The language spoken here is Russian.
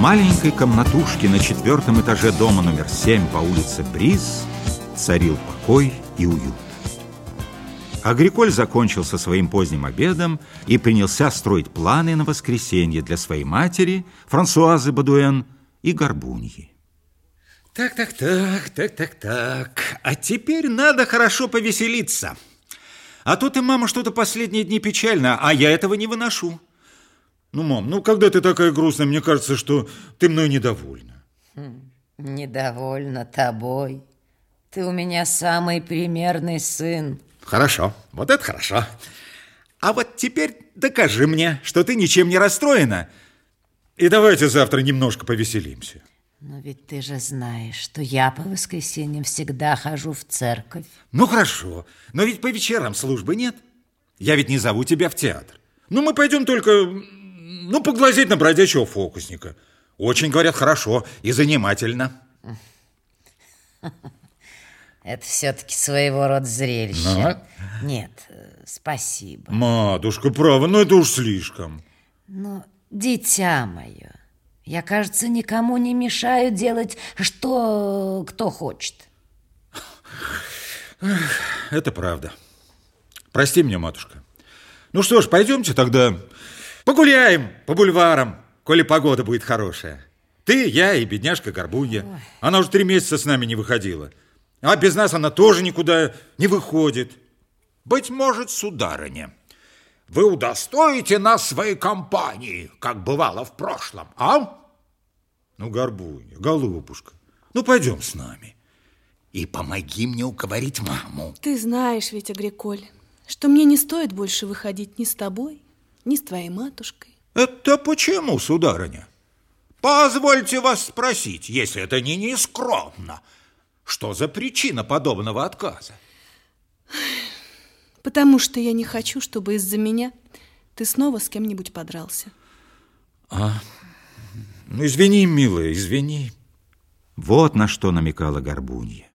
маленькой комнатушке на четвертом этаже дома номер семь по улице Бриз царил покой и уют. Агриколь закончил со своим поздним обедом и принялся строить планы на воскресенье для своей матери, Франсуазы Бадуэн и Горбуньи. Так, так, так, так, так, так. А теперь надо хорошо повеселиться. А то ты, мама, что-то последние дни печально, а я этого не выношу. Ну, мам, ну когда ты такая грустная, мне кажется, что ты мной недовольна. Хм, недовольна тобой. Ты у меня самый примерный сын. Хорошо, вот это хорошо. А вот теперь докажи мне, что ты ничем не расстроена. И давайте завтра немножко повеселимся. Но ведь ты же знаешь, что я по воскресеньям всегда хожу в церковь. Ну хорошо, но ведь по вечерам службы нет. Я ведь не зову тебя в театр. Ну мы пойдем только, ну, поглазеть на бродячего фокусника. Очень, говорят, хорошо и занимательно. Это все-таки своего рода зрелище. Но? Ну, Нет, спасибо. Матушка, право, но это уж слишком. Но, дитя мое, я, кажется, никому не мешаю делать, что кто хочет. Это правда. Прости меня, матушка. Ну что ж, пойдемте тогда погуляем по бульварам, коли погода будет хорошая. Ты, я и бедняжка Горбунья. Она уже три месяца с нами не выходила. А без нас она тоже никуда не выходит. Быть может, сударыня, вы удостоите нас своей компании, как бывало в прошлом, а? Ну, Горбунья, голубушка, ну пойдем с нами. И помоги мне уговорить маму. Ты знаешь ведь, Агриколь, что мне не стоит больше выходить ни с тобой, ни с твоей матушкой. Это почему, сударыня? Позвольте вас спросить, если это не нескромно, что за причина подобного отказа? Потому что я не хочу, чтобы из-за меня ты снова с кем-нибудь подрался. А, ну извини, милая, извини. Вот на что намекала Горбунья.